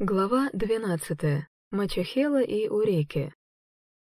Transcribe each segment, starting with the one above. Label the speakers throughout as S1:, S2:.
S1: Глава 12. Мачахела и Уреки.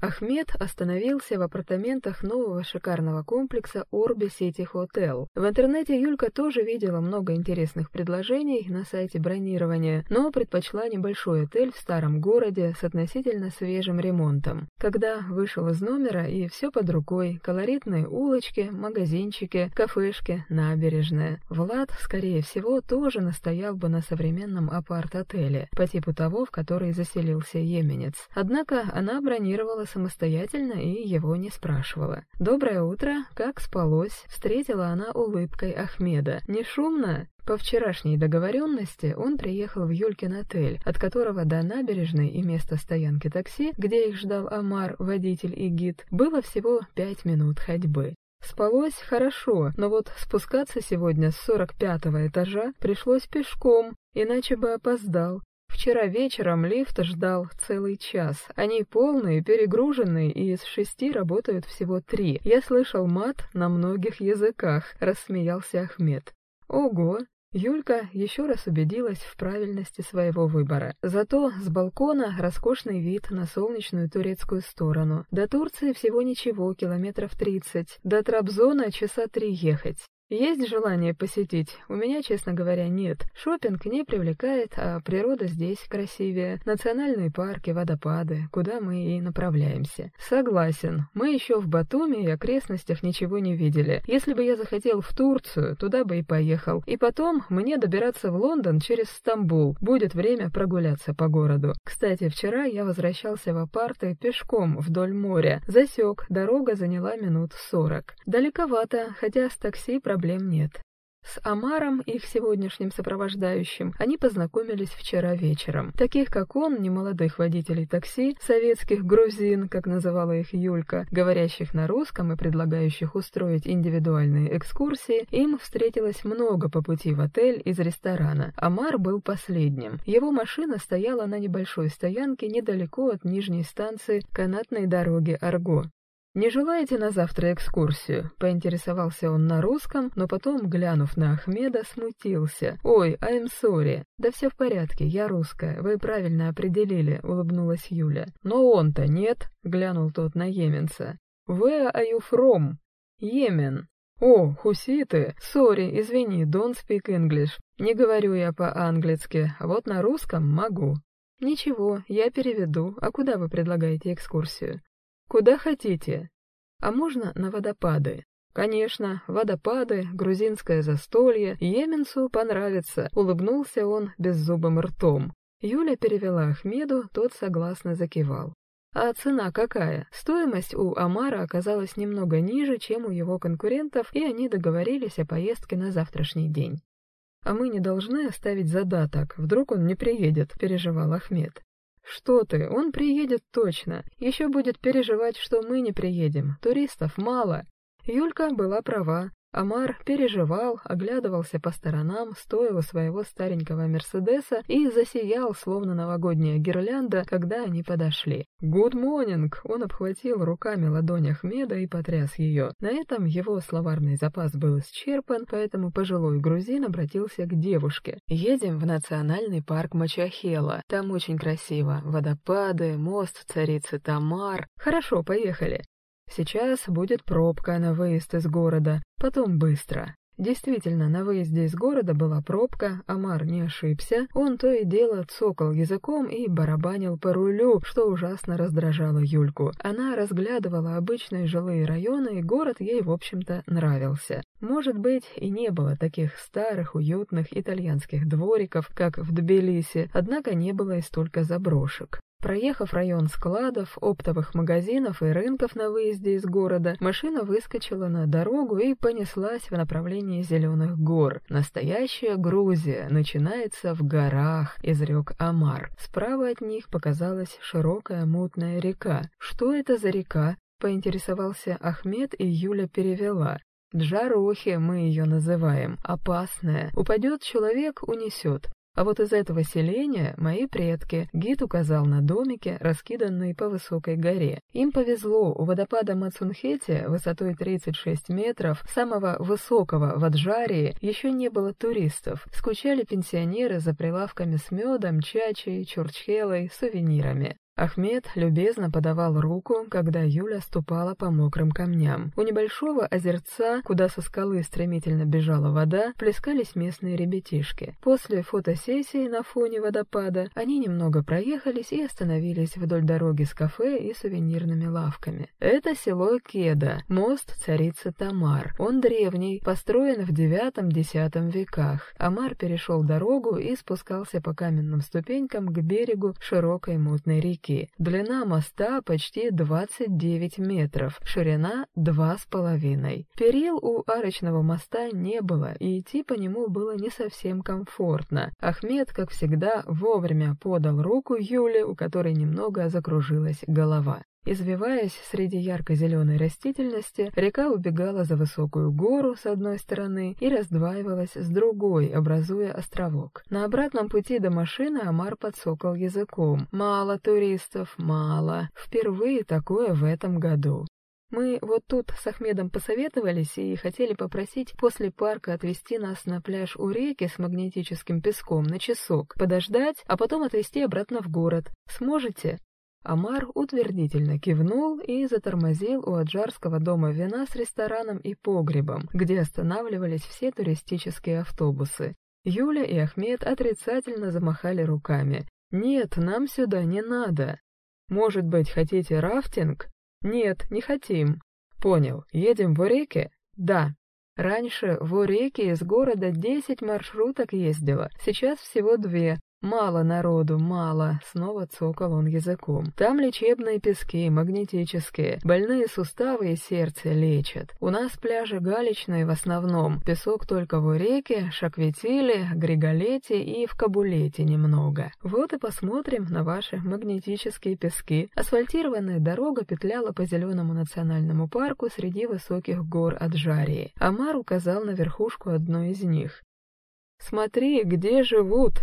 S1: Ахмед остановился в апартаментах нового шикарного комплекса Orbi City Hotel. В интернете Юлька тоже видела много интересных предложений на сайте бронирования, но предпочла небольшой отель в старом городе с относительно свежим ремонтом. Когда вышел из номера и все под рукой, колоритные улочки, магазинчики, кафешки, набережная. Влад, скорее всего, тоже настоял бы на современном апарт-отеле, по типу того, в который заселился еменец. Однако она бронировала самостоятельно и его не спрашивала. «Доброе утро, как спалось?» Встретила она улыбкой Ахмеда. «Не шумно?» По вчерашней договоренности он приехал в Юлькин отель, от которого до набережной и места стоянки такси, где их ждал Амар, водитель и гид, было всего пять минут ходьбы. Спалось хорошо, но вот спускаться сегодня с сорок пятого этажа пришлось пешком, иначе бы опоздал. Вчера вечером лифт ждал целый час. Они полные, перегруженные, и из шести работают всего три. Я слышал мат на многих языках, рассмеялся Ахмед. Ого! Юлька еще раз убедилась в правильности своего выбора. Зато с балкона роскошный вид на солнечную турецкую сторону. До Турции всего ничего, километров тридцать. До Трабзона часа три ехать. Есть желание посетить? У меня, честно говоря, нет. Шопинг не привлекает, а природа здесь красивее. Национальные парки, водопады, куда мы и направляемся. Согласен. Мы еще в Батуми и окрестностях ничего не видели. Если бы я захотел в Турцию, туда бы и поехал. И потом мне добираться в Лондон через Стамбул. Будет время прогуляться по городу. Кстати, вчера я возвращался в апарты пешком вдоль моря. Засек, дорога заняла минут сорок. Далековато, хотя с такси проблем проблем нет. С Амаром, их сегодняшним сопровождающим, они познакомились вчера вечером. Таких, как он, немолодых водителей такси, советских грузин, как называла их Юлька, говорящих на русском и предлагающих устроить индивидуальные экскурсии, им встретилось много по пути в отель из ресторана. Амар был последним. Его машина стояла на небольшой стоянке недалеко от нижней станции канатной дороги Арго. «Не желаете на завтра экскурсию?» — поинтересовался он на русском, но потом, глянув на Ахмеда, смутился. «Ой, I'm sorry». «Да все в порядке, я русская, вы правильно определили», — улыбнулась Юля. «Но он-то нет», — глянул тот на Йеменца. «Where are you from?» «Йемен». «О, хуситы! Сори, извини, don't speak English. Не говорю я по-английски, а вот на русском могу». «Ничего, я переведу. А куда вы предлагаете экскурсию?» Куда хотите. А можно на водопады? Конечно, водопады, грузинское застолье, Йеменцу понравится, улыбнулся он беззубым ртом. Юля перевела Ахмеду, тот согласно закивал. А цена какая? Стоимость у Амара оказалась немного ниже, чем у его конкурентов, и они договорились о поездке на завтрашний день. «А мы не должны оставить задаток, вдруг он не приедет», — переживал Ахмед. «Что ты, он приедет точно. Еще будет переживать, что мы не приедем. Туристов мало». Юлька была права. Амар переживал, оглядывался по сторонам, стоя у своего старенького Мерседеса и засиял, словно новогодняя гирлянда, когда они подошли. «Good morning!» Он обхватил руками ладонь Ахмеда и потряс ее. На этом его словарный запас был исчерпан, поэтому пожилой грузин обратился к девушке. «Едем в национальный парк Мачахела. Там очень красиво. Водопады, мост царицы Тамар. Хорошо, поехали. Сейчас будет пробка на выезд из города, потом быстро. Действительно, на выезде из города была пробка, Амар не ошибся, он то и дело цокал языком и барабанил по рулю, что ужасно раздражало Юльку. Она разглядывала обычные жилые районы, и город ей, в общем-то, нравился. Может быть, и не было таких старых, уютных итальянских двориков, как в Тбилиси, однако не было и столько заброшек. Проехав район складов, оптовых магазинов и рынков на выезде из города, машина выскочила на дорогу и понеслась в направлении зеленых гор. Настоящая Грузия начинается в горах, изрек Амар. Справа от них показалась широкая мутная река. Что это за река? Поинтересовался Ахмед, и Юля перевела. Джарохи мы ее называем. Опасная. Упадет человек, унесет. А вот из этого селения мои предки, гид указал на домики, раскиданные по высокой горе. Им повезло, у водопада Мацунхете высотой 36 метров, самого высокого в Аджарии, еще не было туристов. Скучали пенсионеры за прилавками с медом, чачей, чурчхелой, сувенирами. Ахмед любезно подавал руку, когда Юля ступала по мокрым камням. У небольшого озерца, куда со скалы стремительно бежала вода, плескались местные ребятишки. После фотосессии на фоне водопада они немного проехались и остановились вдоль дороги с кафе и сувенирными лавками. Это село Кеда, мост царицы Тамар. Он древний, построен в IX-X веках. Амар перешел дорогу и спускался по каменным ступенькам к берегу широкой мутной реки реки. Длина моста почти 29 метров, ширина 2,5. Перил у арочного моста не было, и идти по нему было не совсем комфортно. Ахмед, как всегда, вовремя подал руку Юле, у которой немного закружилась голова. Извиваясь среди ярко-зеленой растительности, река убегала за высокую гору с одной стороны и раздваивалась с другой, образуя островок. На обратном пути до машины Амар подсокал языком. «Мало туристов, мало. Впервые такое в этом году». Мы вот тут с Ахмедом посоветовались и хотели попросить после парка отвезти нас на пляж у реки с магнетическим песком на часок, подождать, а потом отвезти обратно в город. Сможете? Амар утвердительно кивнул и затормозил у аджарского дома вина с рестораном и погребом, где останавливались все туристические автобусы. Юля и Ахмед отрицательно замахали руками. «Нет, нам сюда не надо. Может быть, хотите рафтинг?» «Нет, не хотим». «Понял. Едем в Уреке?» «Да». Раньше в Уреке из города 10 маршруток ездило, сейчас всего две, Мало народу, мало, снова цокал он языком. Там лечебные пески, магнетические, больные суставы и сердце лечат. У нас пляжи галечные в основном, песок только в реке, Шакветиле, Григолете и в Кабулете немного. Вот и посмотрим на ваши магнетические пески. Асфальтированная дорога петляла по зеленому национальному парку среди высоких гор Аджарии. Амар указал на верхушку одной из них. «Смотри, где живут!»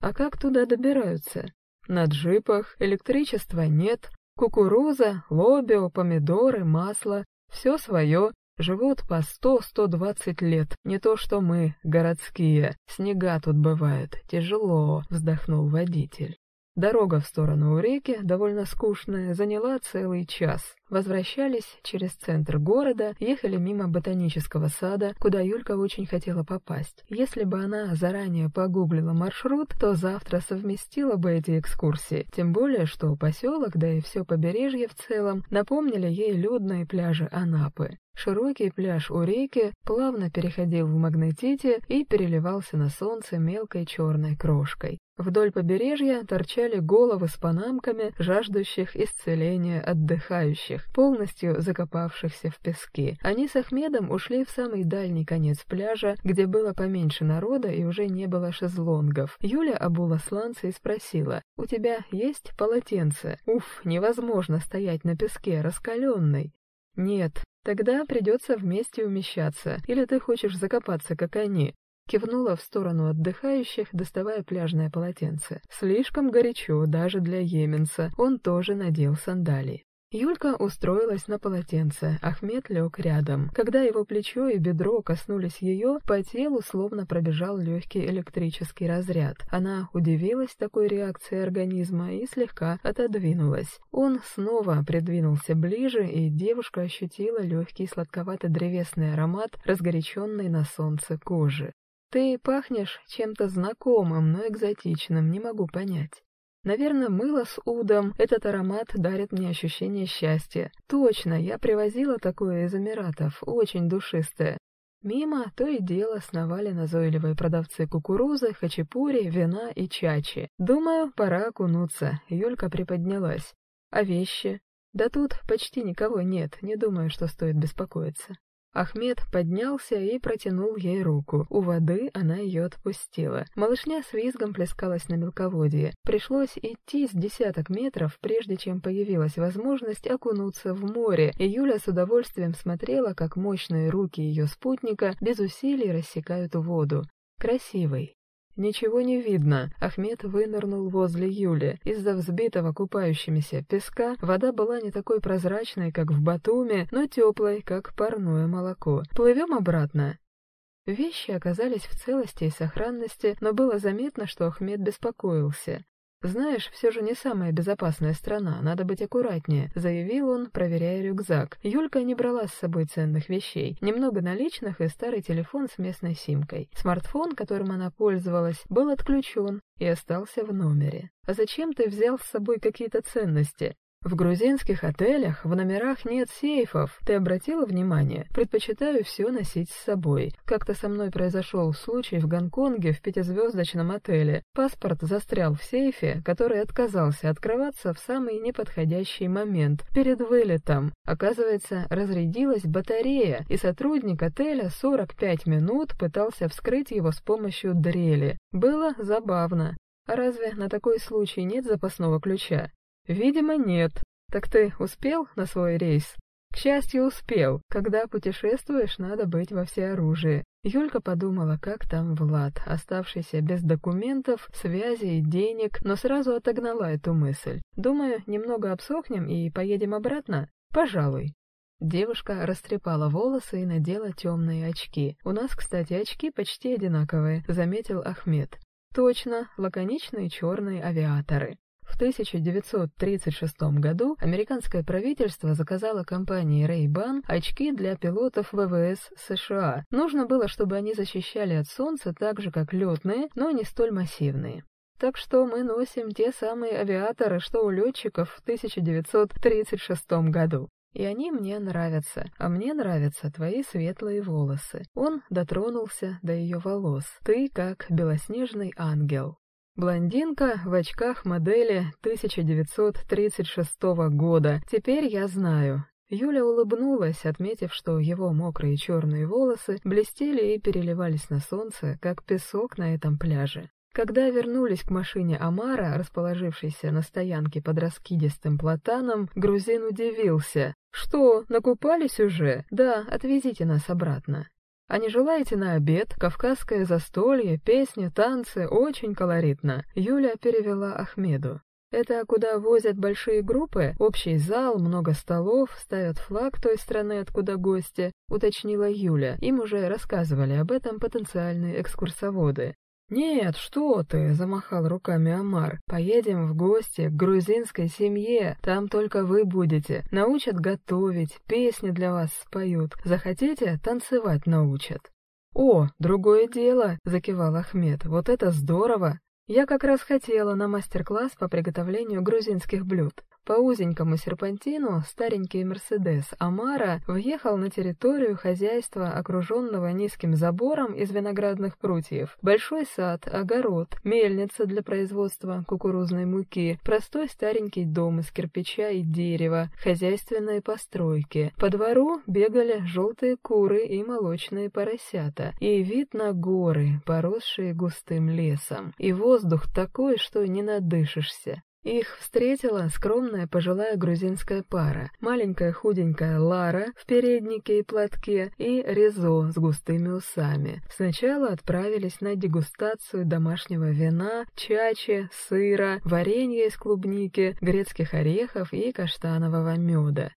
S1: А как туда добираются? На джипах, электричества нет, кукуруза, лобио, помидоры, масло, все свое, живут по сто-сто двадцать лет, не то что мы, городские. Снега тут бывают, тяжело, вздохнул водитель. Дорога в сторону реки, довольно скучная, заняла целый час. Возвращались через центр города, ехали мимо ботанического сада, куда Юлька очень хотела попасть. Если бы она заранее погуглила маршрут, то завтра совместила бы эти экскурсии. Тем более, что поселок, да и все побережье в целом, напомнили ей людные пляжи Анапы. Широкий пляж у реки плавно переходил в магнетите и переливался на солнце мелкой черной крошкой. Вдоль побережья торчали головы с панамками, жаждущих исцеления отдыхающих, полностью закопавшихся в песке. Они с Ахмедом ушли в самый дальний конец пляжа, где было поменьше народа и уже не было шезлонгов. Юля обула сланца и спросила, «У тебя есть полотенце? Уф, невозможно стоять на песке, раскаленный». «Нет, тогда придется вместе умещаться, или ты хочешь закопаться, как они?» Кивнула в сторону отдыхающих, доставая пляжное полотенце. Слишком горячо даже для йеменца, он тоже надел сандалии. Юлька устроилась на полотенце, Ахмед лег рядом. Когда его плечо и бедро коснулись ее, по телу словно пробежал легкий электрический разряд. Она удивилась такой реакции организма и слегка отодвинулась. Он снова придвинулся ближе, и девушка ощутила легкий сладковато-древесный аромат, разгоряченный на солнце кожи. «Ты пахнешь чем-то знакомым, но экзотичным, не могу понять». Наверное, мыло с удом, этот аромат дарит мне ощущение счастья. Точно, я привозила такое из Эмиратов, очень душистое. Мимо то и дело сновали назойливые продавцы кукурузы, хачапури, вина и чачи. Думаю, пора окунуться. Юлька приподнялась. А вещи? Да тут почти никого нет, не думаю, что стоит беспокоиться. Ахмед поднялся и протянул ей руку. У воды она ее отпустила. Малышня с визгом плескалась на мелководье. Пришлось идти с десяток метров, прежде чем появилась возможность окунуться в море, и Юля с удовольствием смотрела, как мощные руки ее спутника без усилий рассекают воду. Красивый, Ничего не видно. Ахмед вынырнул возле Юли. Из-за взбитого купающимися песка вода была не такой прозрачной, как в Батуме, но теплой, как парное молоко. Плывем обратно. Вещи оказались в целости и сохранности, но было заметно, что Ахмед беспокоился. «Знаешь, все же не самая безопасная страна, надо быть аккуратнее», — заявил он, проверяя рюкзак. Юлька не брала с собой ценных вещей, немного наличных и старый телефон с местной симкой. Смартфон, которым она пользовалась, был отключен и остался в номере. «А зачем ты взял с собой какие-то ценности?» В грузинских отелях в номерах нет сейфов. Ты обратила внимание? Предпочитаю все носить с собой. Как-то со мной произошел случай в Гонконге в пятизвездочном отеле. Паспорт застрял в сейфе, который отказался открываться в самый неподходящий момент, перед вылетом. Оказывается, разрядилась батарея, и сотрудник отеля 45 минут пытался вскрыть его с помощью дрели. Было забавно. А разве на такой случай нет запасного ключа? Видимо, нет. Так ты успел на свой рейс? К счастью, успел. Когда путешествуешь, надо быть во всеоружии. Юлька подумала, как там Влад, оставшийся без документов, связи и денег, но сразу отогнала эту мысль. Думаю, немного обсохнем и поедем обратно? Пожалуй. Девушка растрепала волосы и надела темные очки. «У нас, кстати, очки почти одинаковые», — заметил Ахмед. «Точно, лаконичные черные авиаторы». В 1936 году американское правительство заказало компании Ray-Ban очки для пилотов ВВС США. Нужно было, чтобы они защищали от солнца так же, как летные, но не столь массивные. Так что мы носим те самые авиаторы, что у летчиков в 1936 году. И они мне нравятся, а мне нравятся твои светлые волосы. Он дотронулся до ее волос. Ты как белоснежный ангел. Блондинка в очках модели 1936 года. Теперь я знаю. Юля улыбнулась, отметив, что его мокрые черные волосы блестели и переливались на солнце, как песок на этом пляже. Когда вернулись к машине Амара, расположившейся на стоянке под раскидистым платаном, грузин удивился. «Что, накупались уже? Да, отвезите нас обратно». А не желаете на обед? Кавказское застолье, песни, танцы, очень колоритно. Юля перевела Ахмеду. Это куда возят большие группы, общий зал, много столов, ставят флаг той страны, откуда гости, уточнила Юля. Им уже рассказывали об этом потенциальные экскурсоводы. «Нет, что ты!» — замахал руками Амар. «Поедем в гости к грузинской семье, там только вы будете. Научат готовить, песни для вас споют. Захотите, танцевать научат». «О, другое дело!» — закивал Ахмед. «Вот это здорово! Я как раз хотела на мастер-класс по приготовлению грузинских блюд. По узенькому серпантину старенький «Мерседес» Амара въехал на территорию хозяйства, окруженного низким забором из виноградных прутьев. Большой сад, огород, мельница для производства кукурузной муки, простой старенький дом из кирпича и дерева, хозяйственные постройки. По двору бегали желтые куры и молочные поросята, и вид на горы, поросшие густым лесом, и воздух такой, что не надышишься. Их встретила скромная пожилая грузинская пара, маленькая худенькая Лара в переднике и платке и Резо с густыми усами. Сначала отправились на дегустацию домашнего вина, чачи, сыра, варенья из клубники, грецких орехов и каштанового меда.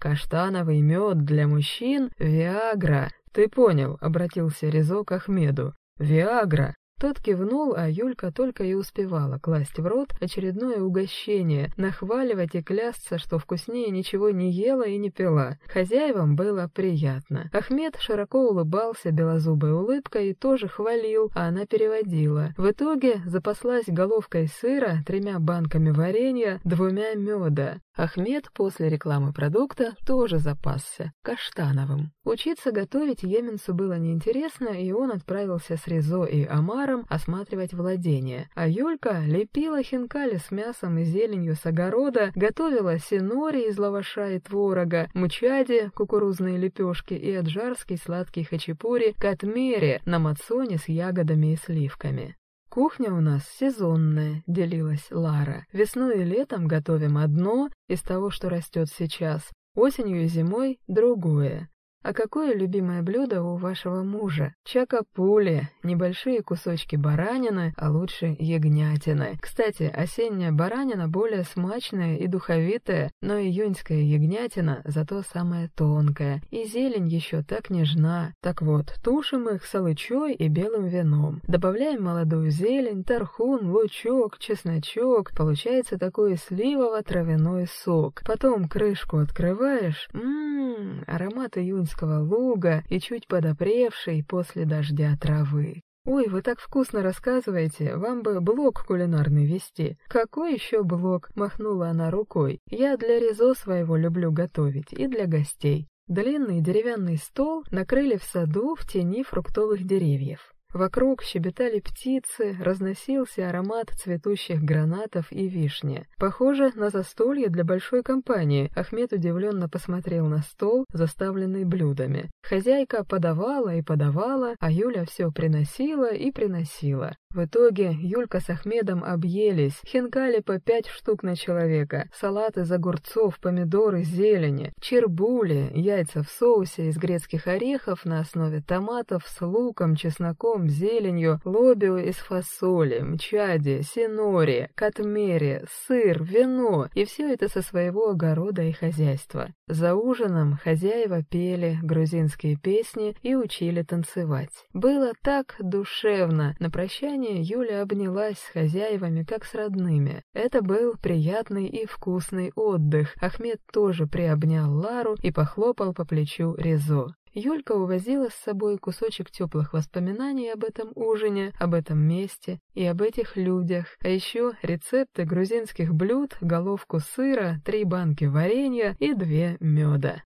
S1: «Каштановый мед для мужчин — Виагра. Ты понял?» — обратился Резо к Ахмеду. «Виагра. Тот кивнул, а Юлька только и успевала класть в рот очередное угощение, нахваливать и клясться, что вкуснее ничего не ела и не пила. Хозяевам было приятно. Ахмед широко улыбался белозубой улыбкой и тоже хвалил, а она переводила. В итоге запаслась головкой сыра, тремя банками варенья, двумя меда. Ахмед после рекламы продукта тоже запасся, каштановым. Учиться готовить Йеменцу было неинтересно, и он отправился с Резо и Амаром осматривать владения. А Юлька лепила хинкали с мясом и зеленью с огорода, готовила синори из лаваша и творога, мучади, кукурузные лепешки и аджарский сладкий хачапури, катмери на мацоне с ягодами и сливками. «Кухня у нас сезонная», — делилась Лара. «Весной и летом готовим одно из того, что растет сейчас, осенью и зимой — другое. А какое любимое блюдо у вашего мужа? Чакапули, небольшие кусочки баранины, а лучше ягнятины. Кстати, осенняя баранина более смачная и духовитая, но июньская ягнятина зато самая тонкая. И зелень еще так нежна. Так вот, тушим их с алычой и белым вином. Добавляем молодую зелень, тархун, лучок, чесночок. Получается такой сливово-травяной сок. Потом крышку открываешь. Ммм, аромат июньского луга и чуть подопревший после дождя травы. «Ой, вы так вкусно рассказываете, вам бы блог кулинарный вести». «Какой еще блог?» — махнула она рукой. «Я для Ризо своего люблю готовить и для гостей». Длинный деревянный стол накрыли в саду в тени фруктовых деревьев. Вокруг щебетали птицы, разносился аромат цветущих гранатов и вишни. Похоже на застолье для большой компании. Ахмед удивленно посмотрел на стол, заставленный блюдами. Хозяйка подавала и подавала, а Юля все приносила и приносила. В итоге Юлька с Ахмедом объелись, хинкали по пять штук на человека, салат из огурцов, помидоры, зелени, чербули, яйца в соусе из грецких орехов на основе томатов с луком, чесноком, зеленью, лобио из фасоли, мчади, синори, катмери, сыр, вино, и все это со своего огорода и хозяйства. За ужином хозяева пели грузинские песни и учили танцевать. Было так душевно, на прощание прощание Юля обнялась с хозяевами как с родными. Это был приятный и вкусный отдых. Ахмед тоже приобнял Лару и похлопал по плечу Резо. Юлька увозила с собой кусочек теплых воспоминаний об этом ужине, об этом месте и об этих людях, а еще рецепты грузинских блюд, головку сыра, три банки варенья и две меда.